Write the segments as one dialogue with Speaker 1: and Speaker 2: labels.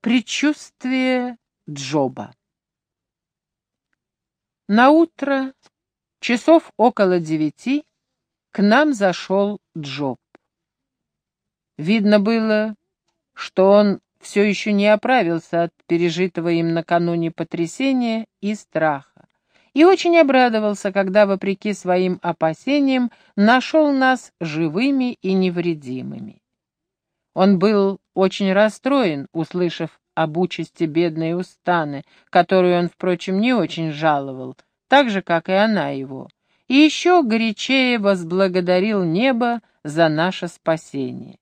Speaker 1: Предчувствие Джоба На утро, часов около девяти, к нам зашел Джоб. Видно было, что он все еще не оправился от пережитого им накануне потрясения и страха, и очень обрадовался, когда, вопреки своим опасениям, нашел нас живыми и невредимыми. Он был очень расстроен, услышав об участи бедной Устаны, которую он, впрочем, не очень жаловал, так же, как и она его, и еще горячее возблагодарил небо за наше спасение.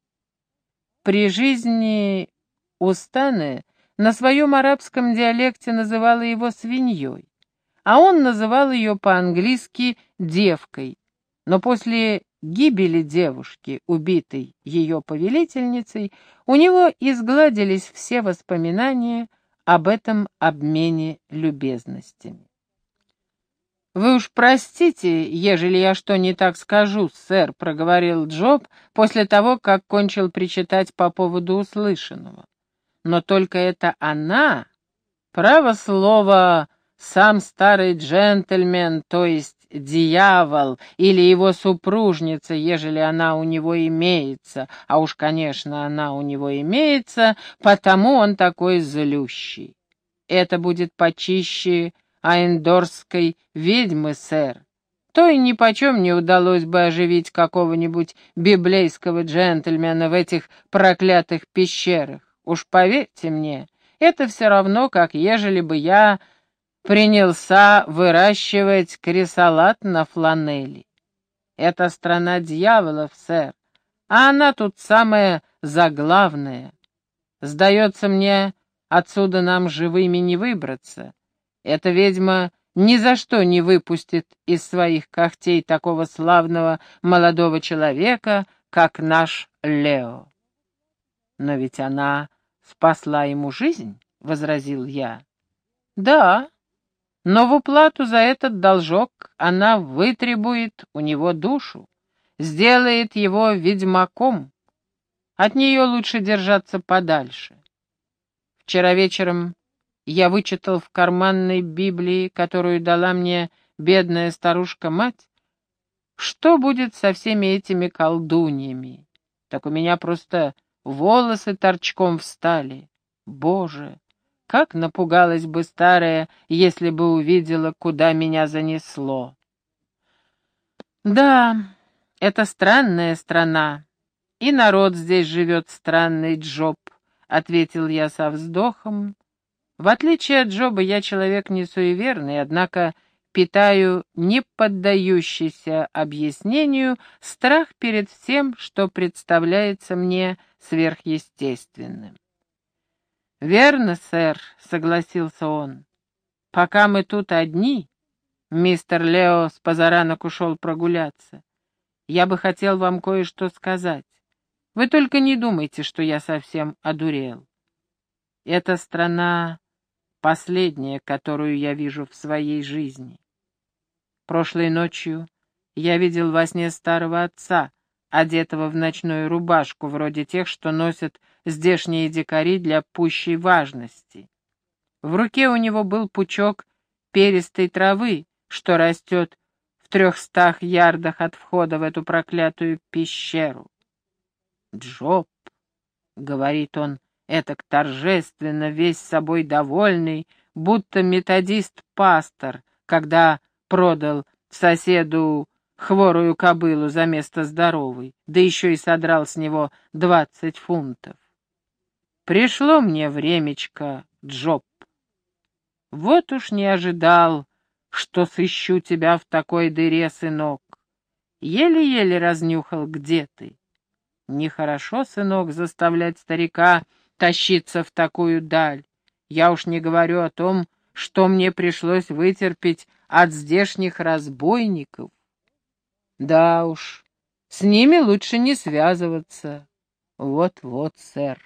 Speaker 1: При жизни Устаны на своем арабском диалекте называла его свиньей, а он называл ее по-английски девкой, но после гибели девушки, убитой ее повелительницей, у него изгладились все воспоминания об этом обмене любезностями. «Вы уж простите, ежели я что не так скажу, сэр», — проговорил Джоб после того, как кончил причитать по поводу услышанного. «Но только это она, право слово, сам старый джентльмен, то есть дьявол или его супружница, ежели она у него имеется, а уж, конечно, она у него имеется, потому он такой злющий. Это будет почище аэндорской ведьмы, сэр. То и нипочем не удалось бы оживить какого-нибудь библейского джентльмена в этих проклятых пещерах. Уж поверьте мне, это все равно, как ежели бы я принялся выращивать крисолат на фланели. Это страна дьяволов, сэр, а она тут самая заглавная. Сдается мне, отсюда нам живыми не выбраться. Эта ведьма ни за что не выпустит из своих когтей такого славного молодого человека, как наш Лео. Но ведь она спасла ему жизнь, — возразил я. Да, но в уплату за этот должок она вытребует у него душу, сделает его ведьмаком. От нее лучше держаться подальше. Вчера вечером я вычитал в карманной Библии, которую дала мне бедная старушка-мать, что будет со всеми этими колдуньями. Так у меня просто волосы торчком встали. Боже! Как напугалась бы старая, если бы увидела, куда меня занесло. Да, это странная страна, и народ здесь живет странный, Джоб, — ответил я со вздохом. В отличие от Джоба, я человек не суеверный, однако питаю не поддающийся объяснению страх перед всем, что представляется мне сверхъестественным. «Верно, сэр», — согласился он. «Пока мы тут одни...» Мистер Лео с позаранок ушел прогуляться. «Я бы хотел вам кое-что сказать. Вы только не думайте, что я совсем одурел. Эта страна последняя, которую я вижу в своей жизни. Прошлой ночью я видел во сне старого отца, одетого в ночную рубашку, вроде тех, что носят здешние дикари для пущей важности. В руке у него был пучок перистой травы, что растет в трехстах ярдах от входа в эту проклятую пещеру. «Джоб», — говорит он, этак торжественно, весь собой довольный, будто методист-пастор, когда продал соседу хворую кобылу за место здоровой, да еще и содрал с него двадцать фунтов. Пришло мне времечко, Джоб. Вот уж не ожидал, что сыщу тебя в такой дыре, сынок. Еле-еле разнюхал, где ты. Нехорошо, сынок, заставлять старика тащиться в такую даль. Я уж не говорю о том, что мне пришлось вытерпеть от здешних разбойников. Да уж, с ними лучше не связываться. Вот-вот, сэр.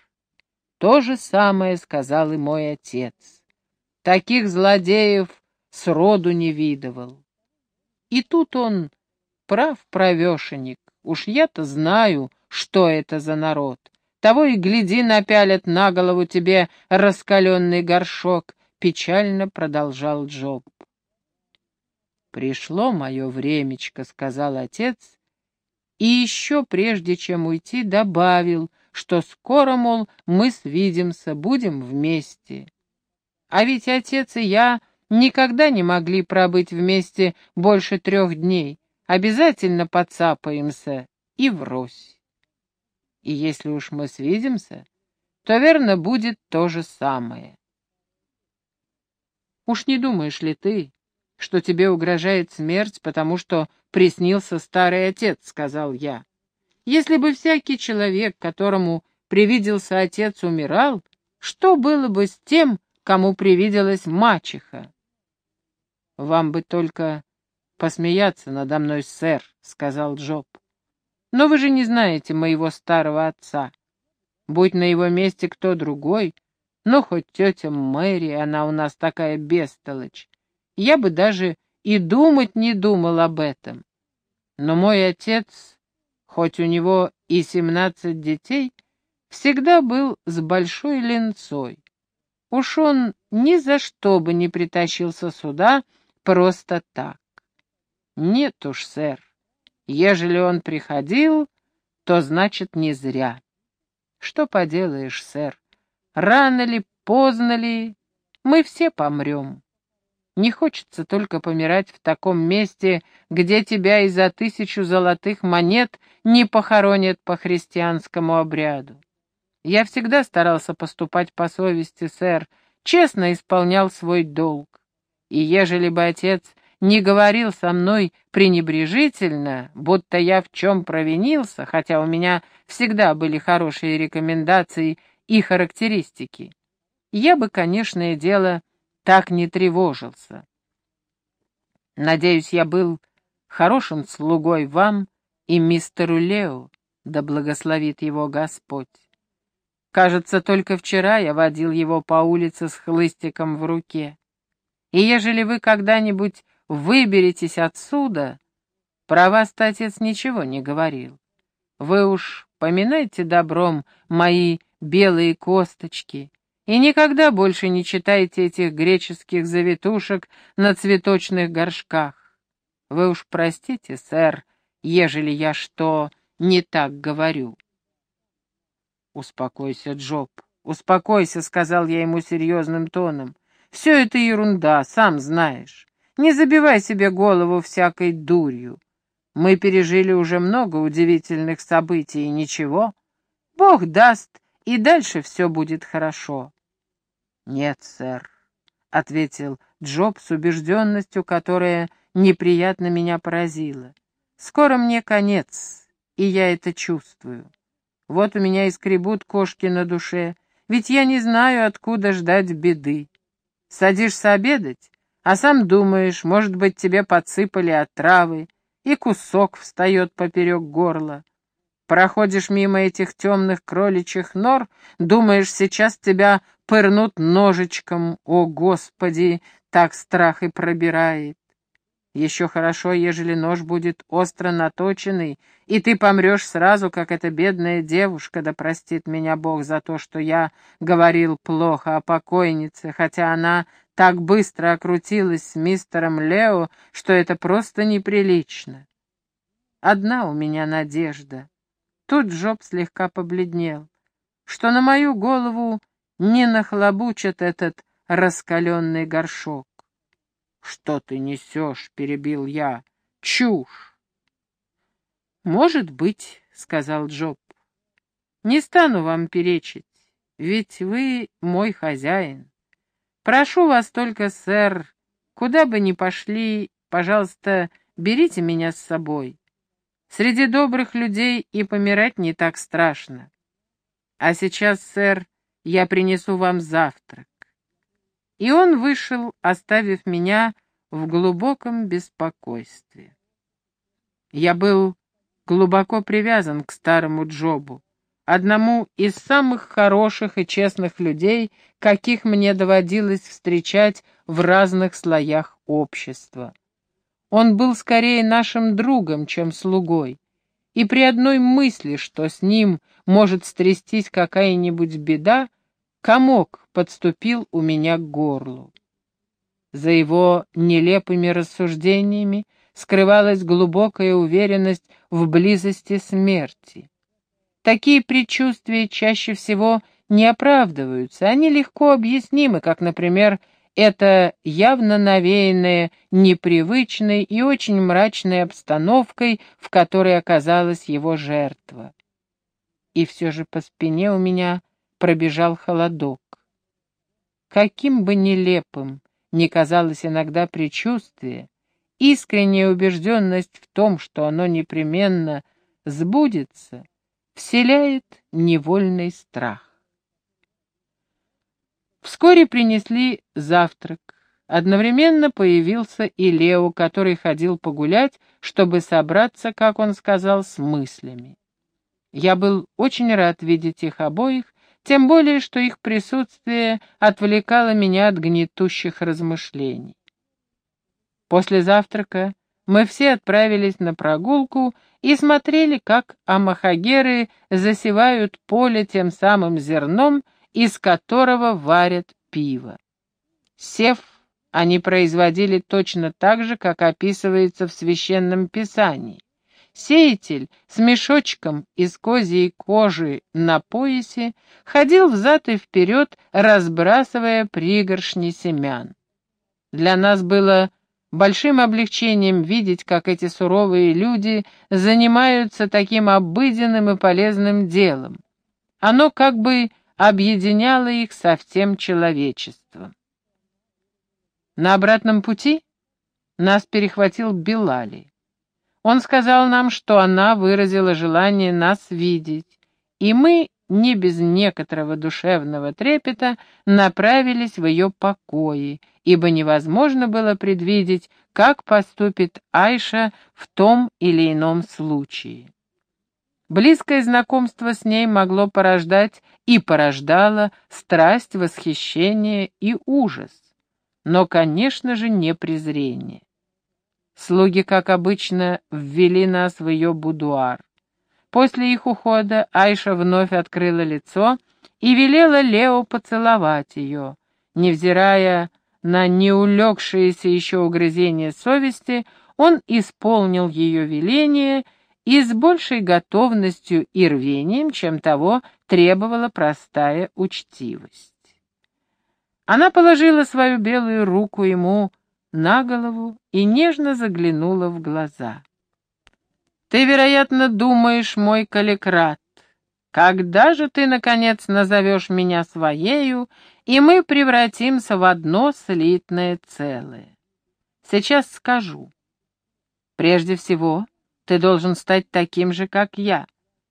Speaker 1: То же самое сказал и мой отец. Таких злодеев сроду не видывал. И тут он прав, правешенек. Уж я-то знаю, что это за народ. того и гляди напялят на голову тебе раскаленный горшок, — печально продолжал Джоб. «Пришло мое времечко», — сказал отец, и еще прежде чем уйти добавил, что скоро, мол, мы свидимся, будем вместе. А ведь отец и я никогда не могли пробыть вместе больше трех дней, обязательно подцапаемся и врозь. И если уж мы свидимся, то верно будет то же самое. Уж не думаешь ли ты, что тебе угрожает смерть, потому что приснился старый отец, — сказал я. Если бы всякий человек, которому привиделся отец, умирал, что было бы с тем, кому привиделась мачеха? Вам бы только посмеяться надо мной, сэр, — сказал Джоб. Но вы же не знаете моего старого отца. Будь на его месте кто другой, ну, хоть тетя Мэри, она у нас такая бестолочь, я бы даже и думать не думал об этом. Но мой отец, хоть у него и семнадцать детей, всегда был с большой ленцой. Уж он ни за что бы не притащился сюда просто так. Нет уж, сэр, Ежели он приходил, то значит не зря. Что поделаешь, сэр, рано ли, поздно ли, мы все помрем. Не хочется только помирать в таком месте, где тебя и за тысячу золотых монет не похоронят по христианскому обряду. Я всегда старался поступать по совести, сэр, честно исполнял свой долг. И ежели бы отец не говорил со мной пренебрежительно, будто я в чем провинился, хотя у меня всегда были хорошие рекомендации и характеристики, я бы, конечно, дело, так не тревожился. Надеюсь, я был хорошим слугой вам и мистеру Лео, да благословит его Господь. Кажется, только вчера я водил его по улице с хлыстиком в руке. И ежели вы когда-нибудь выберетесь отсюда, про вас отец ничего не говорил. Вы уж поминайте добром мои белые косточки и никогда больше не читайте этих греческих завитушек на цветочных горшках. Вы уж простите, сэр, ежели я что не так говорю. «Успокойся, Джоб, успокойся», — сказал я ему серьезным тоном. «Все это ерунда, сам знаешь. Не забивай себе голову всякой дурью. Мы пережили уже много удивительных событий, и ничего. Бог даст, и дальше все будет хорошо. Нет, сэр, — ответил Джоб с убежденностью, которая неприятно меня поразила. Скоро мне конец, и я это чувствую. Вот у меня и скребут кошки на душе, ведь я не знаю, откуда ждать беды. Садишься обедать, а сам думаешь, может быть, тебе подсыпали отравы, и кусок встает поперек горла. Проходишь мимо этих темных кроличьих нор, думаешь, сейчас тебя пырнут ножичком. О, Господи, так страх и пробирает. Еще хорошо, ежели нож будет остро наточенный, и ты помрешь сразу, как эта бедная девушка, да простит меня Бог за то, что я говорил плохо о покойнице, хотя она так быстро окрутилась с мистером Лео, что это просто неприлично. Одна у меня надежда. Тут Джоб слегка побледнел, что на мою голову не нахлобучат этот раскаленный горшок. «Что ты несешь?» — перебил я. «Чушь!» «Может быть», — сказал Джоб. «Не стану вам перечить, ведь вы мой хозяин. Прошу вас только, сэр, куда бы ни пошли, пожалуйста, берите меня с собой. Среди добрых людей и помирать не так страшно. А сейчас, сэр, я принесу вам завтрак и он вышел, оставив меня в глубоком беспокойстве. Я был глубоко привязан к старому Джобу, одному из самых хороших и честных людей, каких мне доводилось встречать в разных слоях общества. Он был скорее нашим другом, чем слугой, и при одной мысли, что с ним может стрястись какая-нибудь беда, комок подступил у меня к горлу. За его нелепыми рассуждениями скрывалась глубокая уверенность в близости смерти. Такие предчувствия чаще всего не оправдываются, они легко объяснимы, как, например, это явно навеянное непривычной и очень мрачной обстановкой, в которой оказалась его жертва. И все же по спине у меня пробежал холодок. Каким бы нелепым ни казалось иногда предчувствие, искренняя убежденность в том, что оно непременно сбудется, вселяет невольный страх. Вскоре принесли завтрак. Одновременно появился и Лео, который ходил погулять, чтобы собраться, как он сказал, с мыслями. Я был очень рад видеть их обоих, тем более, что их присутствие отвлекало меня от гнетущих размышлений. После завтрака мы все отправились на прогулку и смотрели, как амахагеры засевают поле тем самым зерном, из которого варят пиво. Сев они производили точно так же, как описывается в Священном Писании. Сеятель с мешочком из козьей кожи на поясе ходил взад и вперед, разбрасывая пригоршни семян. Для нас было большим облегчением видеть, как эти суровые люди занимаются таким обыденным и полезным делом. Оно как бы объединяло их со всем человечеством. На обратном пути нас перехватил Белали. Он сказал нам, что она выразила желание нас видеть, и мы, не без некоторого душевного трепета, направились в ее покои, ибо невозможно было предвидеть, как поступит Айша в том или ином случае. Близкое знакомство с ней могло порождать и порождало страсть, восхищение и ужас, но, конечно же, не презрение. Слуги, как обычно, ввели нас в ее будуар. После их ухода Айша вновь открыла лицо и велела Лео поцеловать ее. Невзирая на неулегшееся еще угрызение совести, он исполнил ее веление — и с большей готовностью и рвением, чем того требовала простая учтивость. Она положила свою белую руку ему на голову и нежно заглянула в глаза. «Ты, вероятно, думаешь, мой каликрат, когда же ты, наконец, назовешь меня своею, и мы превратимся в одно слитное целое? Сейчас скажу. Прежде всего, ты должен стать таким же, как я,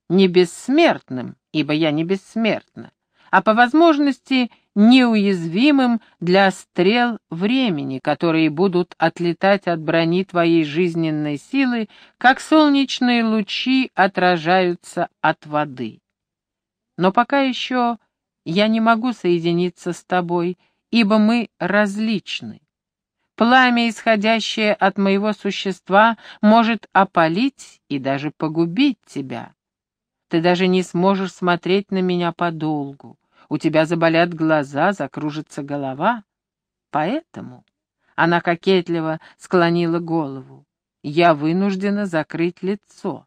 Speaker 1: не бессмертным, ибо я не бессмертна, а по возможности неуязвимым для стрел времени, которые будут отлетать от брони твоей жизненной силы, как солнечные лучи отражаются от воды. Но пока еще я не могу соединиться с тобой, ибо мы различны. Пламя, исходящее от моего существа, может опалить и даже погубить тебя. Ты даже не сможешь смотреть на меня подолгу. У тебя заболят глаза, закружится голова. Поэтому она кокетливо склонила голову. Я вынуждена закрыть лицо.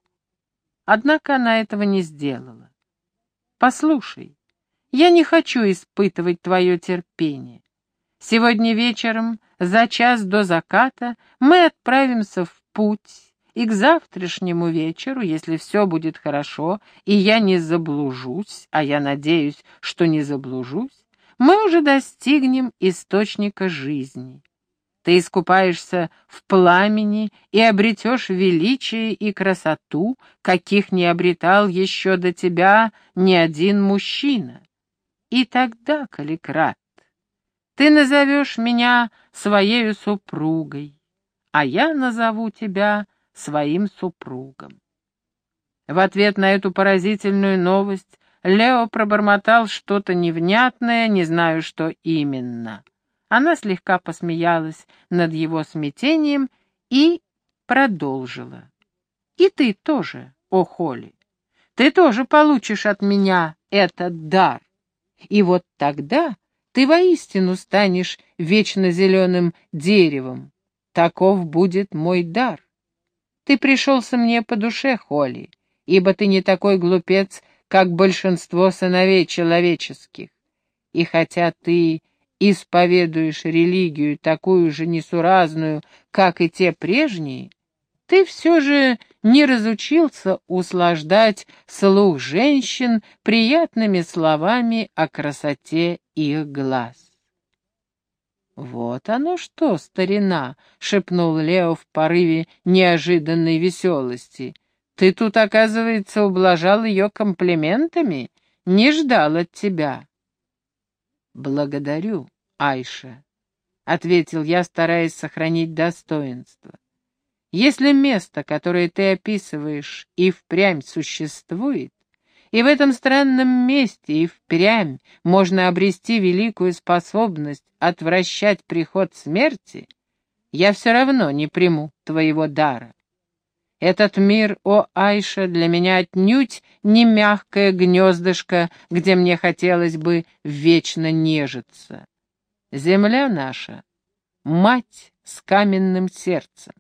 Speaker 1: Однако она этого не сделала. Послушай, я не хочу испытывать твое терпение. Сегодня вечером за час до заката мы отправимся в путь, и к завтрашнему вечеру, если все будет хорошо, и я не заблужусь, а я надеюсь, что не заблужусь, мы уже достигнем источника жизни. Ты искупаешься в пламени и обретешь величие и красоту, каких не обретал еще до тебя ни один мужчина. И тогда, Каликрат, ты назовешь меня своею супругой, а я назову тебя своим супругом. В ответ на эту поразительную новость Лео пробормотал что-то невнятное, не знаю, что именно. Она слегка посмеялась над его смятением и продолжила. «И ты тоже, о Холли. Ты тоже получишь от меня этот дар. И вот тогда ты воистину станешь вечно зеленым деревом. Таков будет мой дар. Ты пришелся мне по душе, Холли, ибо ты не такой глупец, как большинство сыновей человеческих. И хотя ты исповедуешь религию такую же несуразную, как и те прежние, ты все же не разучился услаждать слух женщин приятными словами о красоте их глаз. «Вот оно что, старина!» — шепнул Лео в порыве неожиданной веселости. «Ты тут, оказывается, ублажал ее комплиментами? Не ждал от тебя». «Благодарю, Айша», — ответил я, стараясь сохранить достоинство. «Если место, которое ты описываешь, и впрямь существует, и в этом странном месте и впрямь можно обрести великую способность отвращать приход смерти, я все равно не приму твоего дара. Этот мир, о Айша, для меня отнюдь не мягкое гнездышко, где мне хотелось бы вечно нежиться. Земля наша — мать с каменным сердцем.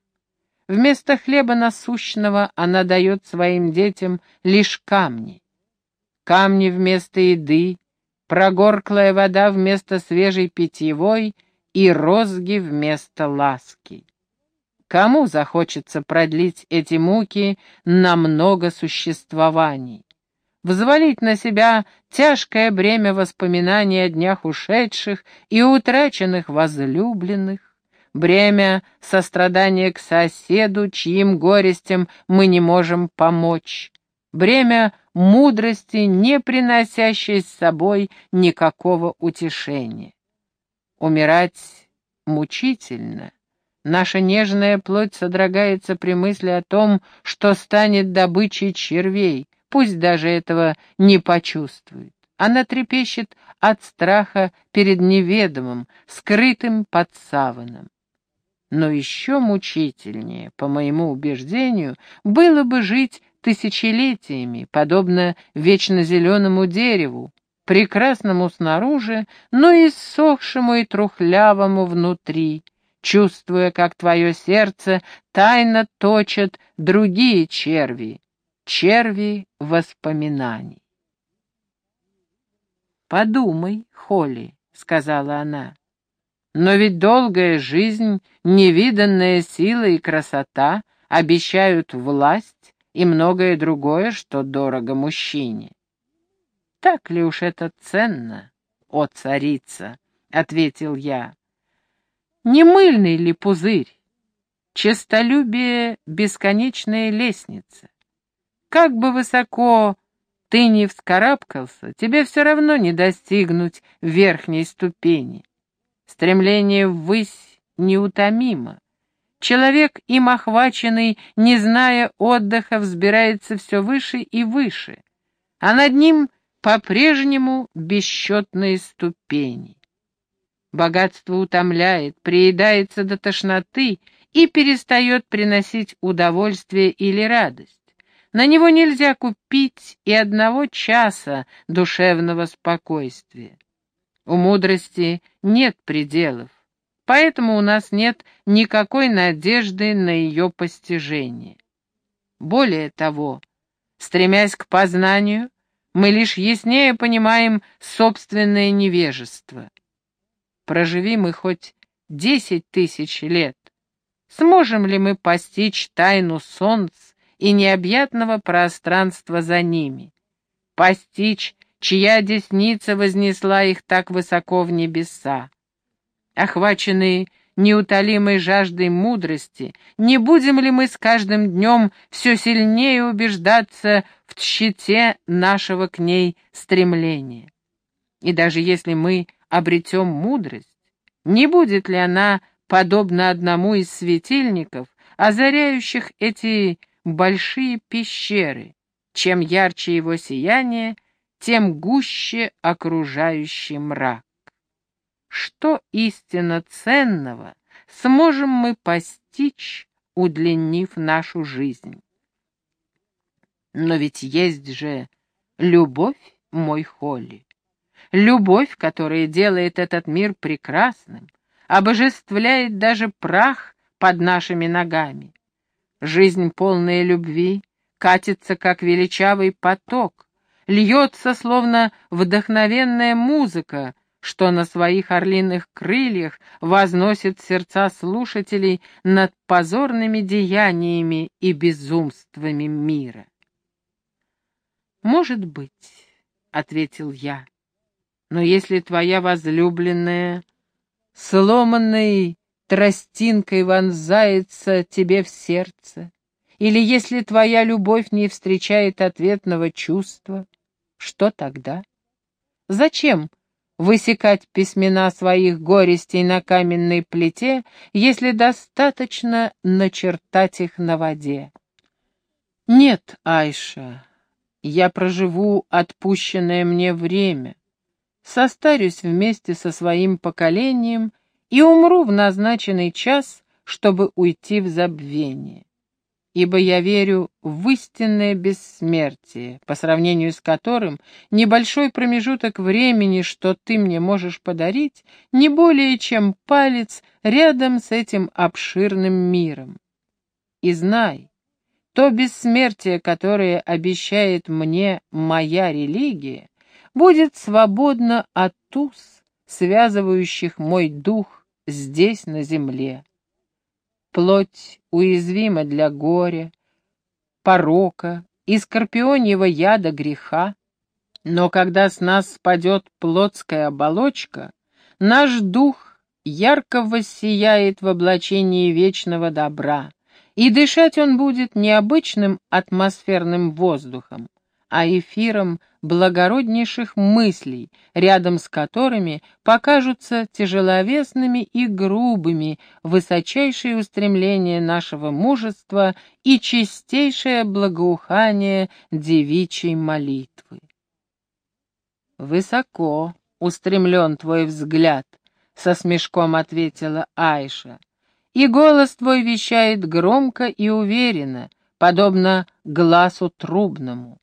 Speaker 1: Вместо хлеба насущного она дает своим детям лишь камни камни вместо еды, прогорклая вода вместо свежей питьевой и розги вместо ласки. Кому захочется продлить эти муки на много существований? Взвалить на себя тяжкое бремя воспоминаний о днях ушедших и утраченных возлюбленных, бремя сострадания к соседу, чьим горестям мы не можем помочь, бремя мудрости, не приносящей с собой никакого утешения. Умирать мучительно. Наша нежная плоть содрогается при мысли о том, что станет добычей червей, пусть даже этого не почувствует. Она трепещет от страха перед неведомым, скрытым под саваном. Но еще мучительнее, по моему убеждению, было бы жить тысячелетиями, подобно вечно зеленому дереву, прекрасному снаружи, но иссохшему и трухлявому внутри, чувствуя, как твое сердце тайно точат другие черви, черви воспоминаний. «Подумай, Холли», — сказала она, — «но ведь долгая жизнь, невиданная сила и красота обещают власть, и многое другое, что дорого мужчине. «Так ли уж это ценно, о царица?» — ответил я. «Не мыльный ли пузырь? Честолюбие — бесконечная лестница. Как бы высоко ты ни вскарабкался, тебе все равно не достигнуть верхней ступени. Стремление ввысь неутомимо. Человек, им охваченный, не зная отдыха, взбирается все выше и выше, а над ним по-прежнему бесчетные ступени. Богатство утомляет, приедается до тошноты и перестает приносить удовольствие или радость. На него нельзя купить и одного часа душевного спокойствия. У мудрости нет пределов поэтому у нас нет никакой надежды на ее постижение. Более того, стремясь к познанию, мы лишь яснее понимаем собственное невежество. Проживи мы хоть десять тысяч лет, сможем ли мы постичь тайну солнц и необъятного пространства за ними, постичь, чья десница вознесла их так высоко в небеса, Охваченные неутолимой жаждой мудрости, не будем ли мы с каждым днем все сильнее убеждаться в тщете нашего к ней стремления? И даже если мы обретем мудрость, не будет ли она подобна одному из светильников, озаряющих эти большие пещеры? Чем ярче его сияние, тем гуще окружающий мрак что истинно ценного сможем мы постичь, удлинив нашу жизнь. Но ведь есть же любовь, мой Холли. Любовь, которая делает этот мир прекрасным, обожествляет даже прах под нашими ногами. Жизнь, полная любви, катится, как величавый поток, льется, словно вдохновенная музыка, что на своих орлиных крыльях возносит сердца слушателей над позорными деяниями и безумствами мира. «Может быть», — ответил я, — «но если твоя возлюбленная сломанной тростинкой вонзается тебе в сердце, или если твоя любовь не встречает ответного чувства, что тогда? Зачем высекать письмена своих горестей на каменной плите, если достаточно начертать их на воде? Нет, Айша, я проживу отпущенное мне время, состарюсь вместе со своим поколением и умру в назначенный час, чтобы уйти в забвение ибо я верю в истинное бессмертие, по сравнению с которым небольшой промежуток времени, что ты мне можешь подарить, не более чем палец рядом с этим обширным миром. И знай, то бессмертие, которое обещает мне моя религия, будет свободно от туз, связывающих мой дух здесь, на земле. Плоть уязвима для горя, порока и скорпионьего яда греха, но когда с нас спадет плотская оболочка, наш дух ярко воссияет в облачении вечного добра, и дышать он будет необычным атмосферным воздухом, а эфиром благороднейших мыслей, рядом с которыми покажутся тяжеловесными и грубыми высочайшие устремления нашего мужества и чистейшее благоухание девичьей молитвы. «Высоко устремлен твой взгляд», — со смешком ответила Айша, «и голос твой вещает громко и уверенно, подобно глазу трубному.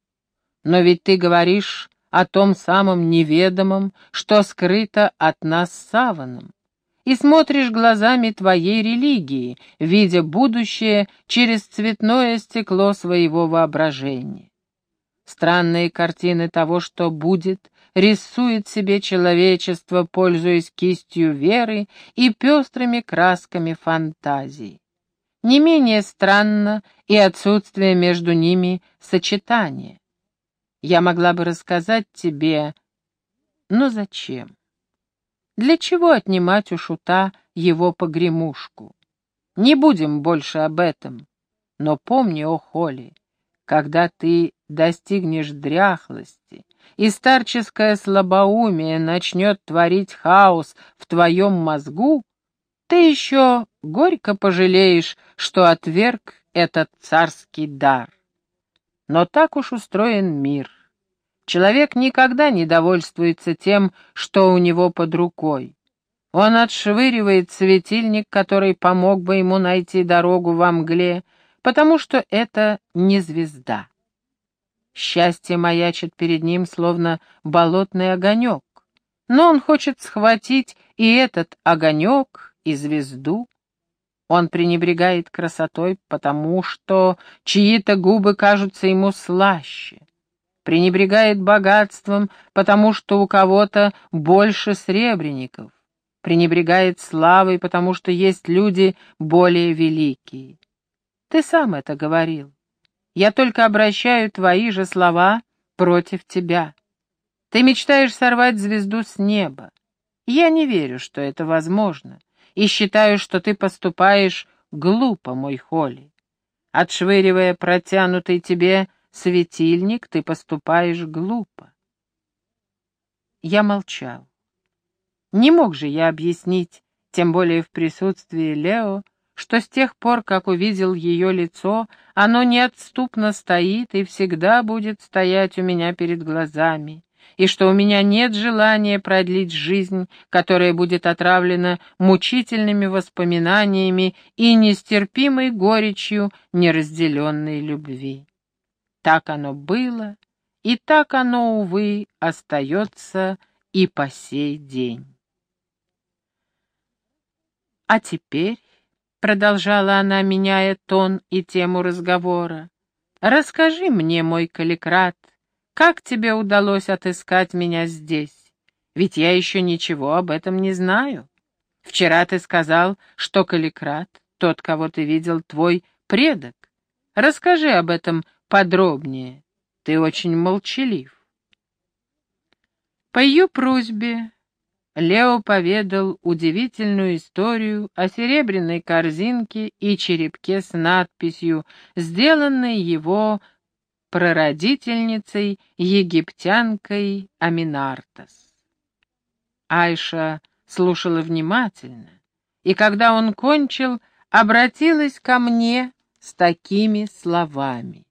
Speaker 1: Но ведь ты говоришь о том самом неведомом, что скрыто от нас саваном, и смотришь глазами твоей религии, видя будущее через цветное стекло своего воображения. Странные картины того, что будет, рисует себе человечество, пользуясь кистью веры и пестрыми красками фантазии. Не менее странно и отсутствие между ними сочетания. Я могла бы рассказать тебе, но зачем? Для чего отнимать у шута его погремушку? Не будем больше об этом. Но помни, о Холли, когда ты достигнешь дряхлости, и старческое слабоумие начнет творить хаос в твоем мозгу, ты еще горько пожалеешь, что отверг этот царский дар. Но так уж устроен мир. Человек никогда не довольствуется тем, что у него под рукой. Он отшвыривает светильник, который помог бы ему найти дорогу во мгле, потому что это не звезда. Счастье маячит перед ним, словно болотный огонек, но он хочет схватить и этот огонек, и звезду. Он пренебрегает красотой, потому что чьи-то губы кажутся ему слаще. Пренебрегает богатством, потому что у кого-то больше сребреников. Пренебрегает славой, потому что есть люди более великие. Ты сам это говорил. Я только обращаю твои же слова против тебя. Ты мечтаешь сорвать звезду с неба. Я не верю, что это возможно и считаю, что ты поступаешь глупо, мой Холли. Отшвыривая протянутый тебе светильник, ты поступаешь глупо. Я молчал. Не мог же я объяснить, тем более в присутствии Лео, что с тех пор, как увидел ее лицо, оно неотступно стоит и всегда будет стоять у меня перед глазами, и что у меня нет желания продлить жизнь, которая будет отравлена мучительными воспоминаниями и нестерпимой горечью неразделенной любви. Так оно было, и так оно, увы, остается и по сей день. А теперь, — продолжала она, меняя тон и тему разговора, — расскажи мне, мой каликрат, как тебе удалось отыскать меня здесь? Ведь я еще ничего об этом не знаю. Вчера ты сказал, что каликрат, тот, кого ты видел, твой предок. Расскажи об этом подробнее. Ты очень молчалив. По ее просьбе Лео поведал удивительную историю о серебряной корзинке и черепке с надписью, сделанной его прародительницей, египтянкой Аминартас. Айша слушала внимательно, и когда он кончил, обратилась ко мне с такими словами.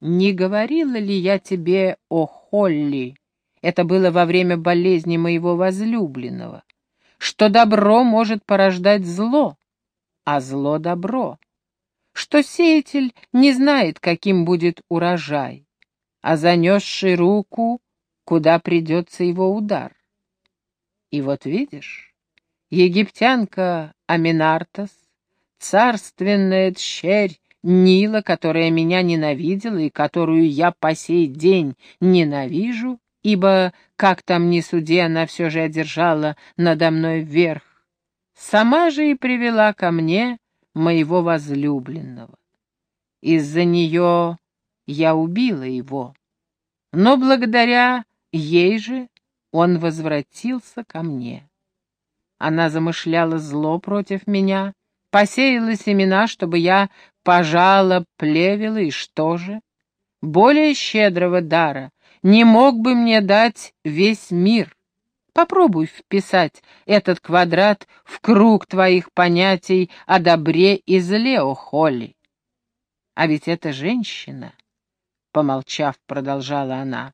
Speaker 1: «Не говорила ли я тебе о Холли?» Это было во время болезни моего возлюбленного, что добро может порождать зло, а зло — добро, что сеятель не знает, каким будет урожай, а занесший руку, куда придется его удар. И вот видишь, египтянка Аминартас, царственная тщерь Нила, которая меня ненавидела и которую я по сей день ненавижу, ибо, как там ни суди, она все же одержала надо мной верх. Сама же и привела ко мне моего возлюбленного. Из-за нее я убила его, но благодаря ей же он возвратился ко мне. Она замышляла зло против меня, посеяла семена, чтобы я пожала плевела, и что же? Более щедрого дара не мог бы мне дать весь мир. Попробуй вписать этот квадрат в круг твоих понятий о добре и зле, о Холли. А ведь эта женщина, помолчав, продолжала она,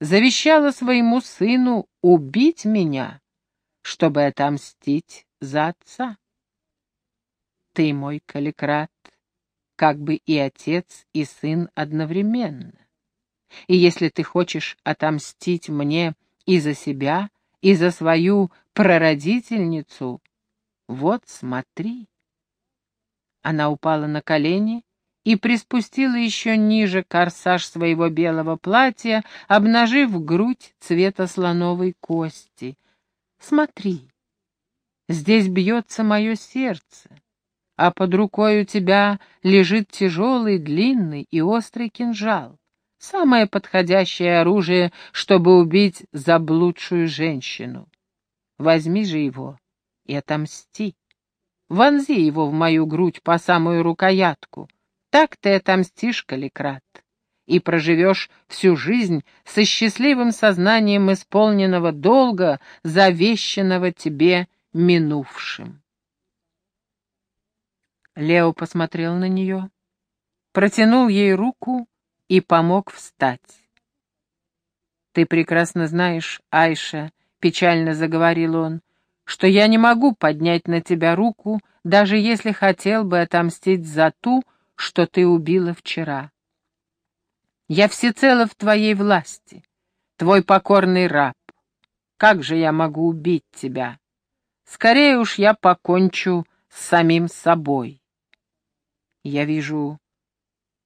Speaker 1: завещала своему сыну убить меня, чтобы отомстить за отца. Ты мой каликрат, как бы и отец, и сын одновременно. И если ты хочешь отомстить мне и за себя, и за свою прародительницу, вот смотри. Она упала на колени и приспустила еще ниже корсаж своего белого платья, обнажив грудь цвета слоновой кости. Смотри, здесь бьется мое сердце, а под рукой у тебя лежит тяжелый, длинный и острый кинжал. Самое подходящее оружие, чтобы убить заблудшую женщину. Возьми же его и отомсти. Вонзи его в мою грудь по самую рукоятку. Так ты отомстишь, Каликрат, и проживешь всю жизнь со счастливым сознанием исполненного долга, завещанного тебе минувшим. Лео посмотрел на нее, протянул ей руку и помог встать. «Ты прекрасно знаешь, Айша», — печально заговорил он, — «что я не могу поднять на тебя руку, даже если хотел бы отомстить за ту, что ты убила вчера. Я всецело в твоей власти, твой покорный раб. Как же я могу убить тебя? Скорее уж я покончу с самим собой. Я вижу,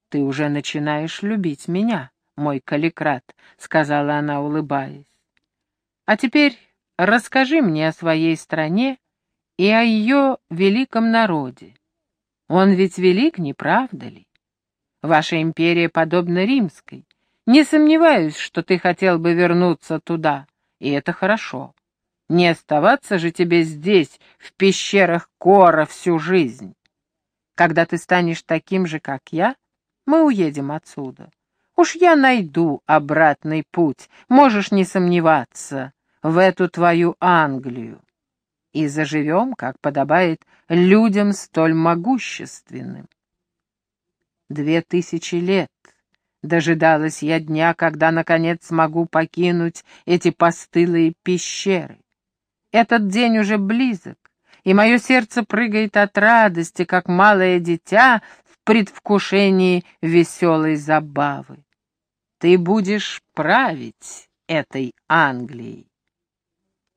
Speaker 1: «Ты уже начинаешь любить меня, мой каликрат», — сказала она, улыбаясь. «А теперь расскажи мне о своей стране и о ее великом народе. Он ведь велик, не правда ли? Ваша империя подобна римской. Не сомневаюсь, что ты хотел бы вернуться туда, и это хорошо. Не оставаться же тебе здесь, в пещерах Кора, всю жизнь. Когда ты станешь таким же, как я, мы уедем отсюда. Уж я найду обратный путь, можешь не сомневаться, в эту твою Англию. И заживем, как подобает людям столь могущественным. Две тысячи лет дожидалась я дня, когда, наконец, смогу покинуть эти постылые пещеры. Этот день уже близок, и мое сердце прыгает от радости, как малое дитя, предвкушении веселой забавы. Ты будешь править этой Англией.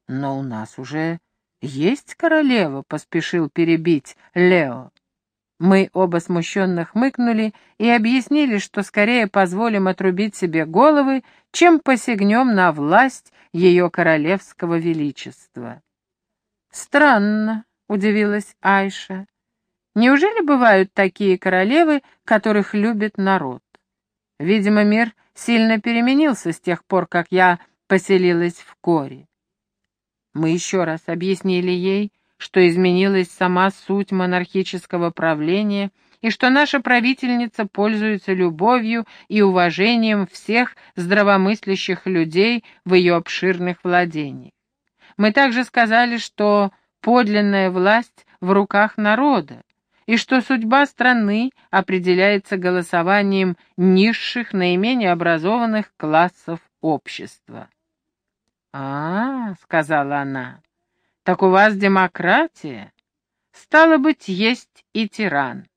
Speaker 1: Но у нас уже есть королева, поспешил перебить Лео. Мы оба смущенно хмыкнули и объяснили, что скорее позволим отрубить себе головы, чем посягнем на власть ее королевского величества. «Странно», — удивилась Айша. «Неужели бывают такие королевы, которых любит народ? Видимо, мир сильно переменился с тех пор, как я поселилась в Коре. Мы еще раз объяснили ей, что изменилась сама суть монархического правления и что наша правительница пользуется любовью и уважением всех здравомыслящих людей в ее обширных владениях. Мы также сказали, что подлинная власть в руках народа, и что судьба страны определяется голосованием низших, наименее образованных классов общества. «А, — сказала она, — так у вас демократия? Стало быть, есть и тиран.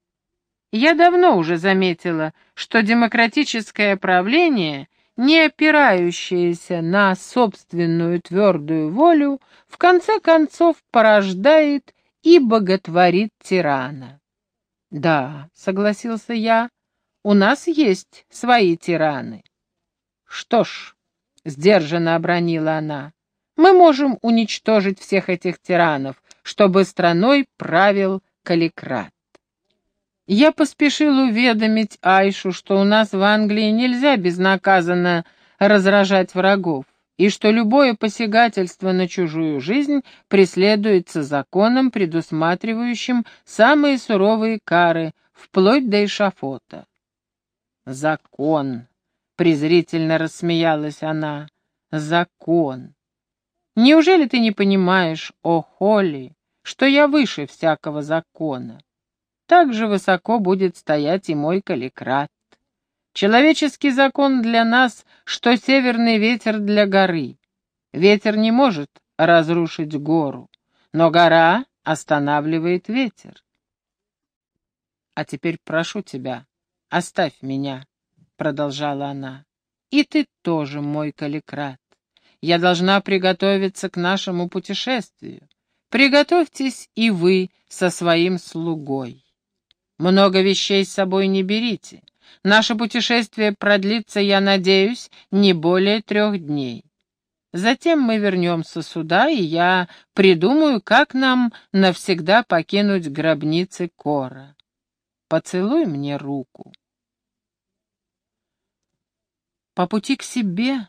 Speaker 1: Я давно уже заметила, что демократическое правление, не опирающееся на собственную твердую волю, в конце концов порождает и боготворит тирана. «Да», — согласился я, — «у нас есть свои тираны». «Что ж», — сдержанно обронила она, — «мы можем уничтожить всех этих тиранов, чтобы страной правил Каликрат». Я поспешил уведомить Айшу, что у нас в Англии нельзя безнаказанно разражать врагов, и что любое посягательство на чужую жизнь преследуется законом, предусматривающим самые суровые кары, вплоть до эшафота. «Закон!» — презрительно рассмеялась она. «Закон! Неужели ты не понимаешь, о Холли, что я выше всякого закона?» так же высоко будет стоять и мой каликрат. Человеческий закон для нас, что северный ветер для горы. Ветер не может разрушить гору, но гора останавливает ветер. «А теперь прошу тебя, оставь меня», — продолжала она. «И ты тоже мой каликрат. Я должна приготовиться к нашему путешествию. Приготовьтесь и вы со своим слугой». Много вещей с собой не берите. Наше путешествие продлится, я надеюсь, не более трех дней. Затем мы вернемся сюда, и я придумаю, как нам навсегда покинуть гробницы Кора. Поцелуй мне руку. По пути к себе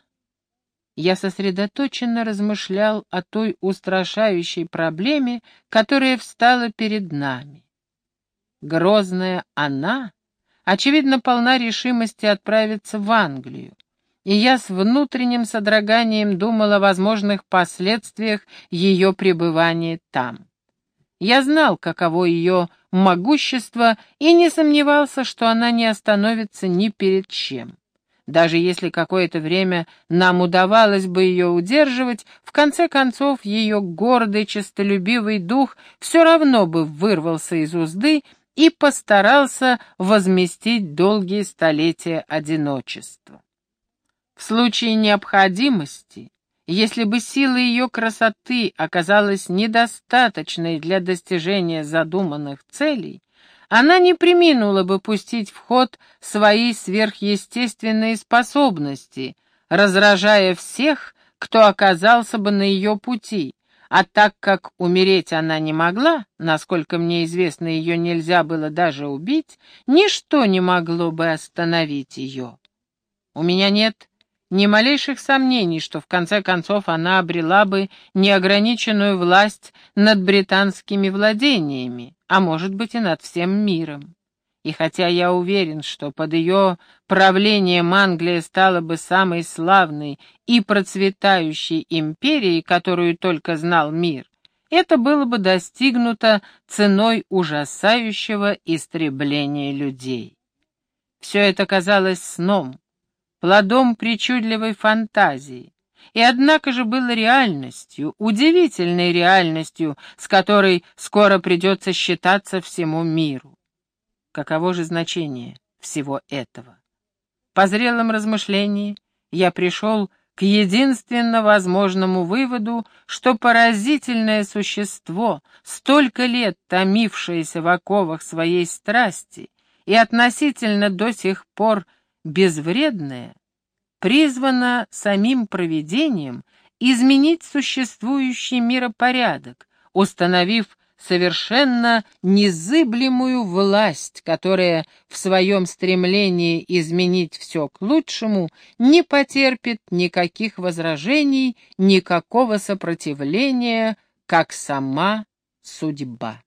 Speaker 1: я сосредоточенно размышлял о той устрашающей проблеме, которая встала перед нами. Грозная она, очевидно, полна решимости отправиться в Англию, и я с внутренним содроганием думал о возможных последствиях ее пребывания там. Я знал, каково ее могущество, и не сомневался, что она не остановится ни перед чем. Даже если какое-то время нам удавалось бы ее удерживать, в конце концов ее гордый, честолюбивый дух все равно бы вырвался из узды и постарался возместить долгие столетия одиночества. В случае необходимости, если бы сила ее красоты оказалась недостаточной для достижения задуманных целей, она не приминула бы пустить в ход свои сверхъестественные способности, разражая всех, кто оказался бы на ее пути, а так как умереть она не могла, насколько мне известно, ее нельзя было даже убить, ничто не могло бы остановить ее. У меня нет ни малейших сомнений, что в конце концов она обрела бы неограниченную власть над британскими владениями, а может быть и над всем миром. И хотя я уверен, что под ее правлением Англия стала бы самой славной и процветающей империей, которую только знал мир, это было бы достигнуто ценой ужасающего истребления людей. Все это казалось сном, плодом причудливой фантазии, и однако же было реальностью, удивительной реальностью, с которой скоро придется считаться всему миру. Каково же значение всего этого. По зрелом размышлении я пришел к единственно возможному выводу, что поразительное существо, столько лет томившееся в оковах своей страсти и относительно до сих пор безвредное, призвано самим провидением изменить существующий миропорядок, установив совершенно незыблемую власть, которая в своем стремлении изменить все к лучшему не потерпит никаких возражений, никакого сопротивления, как сама судьба.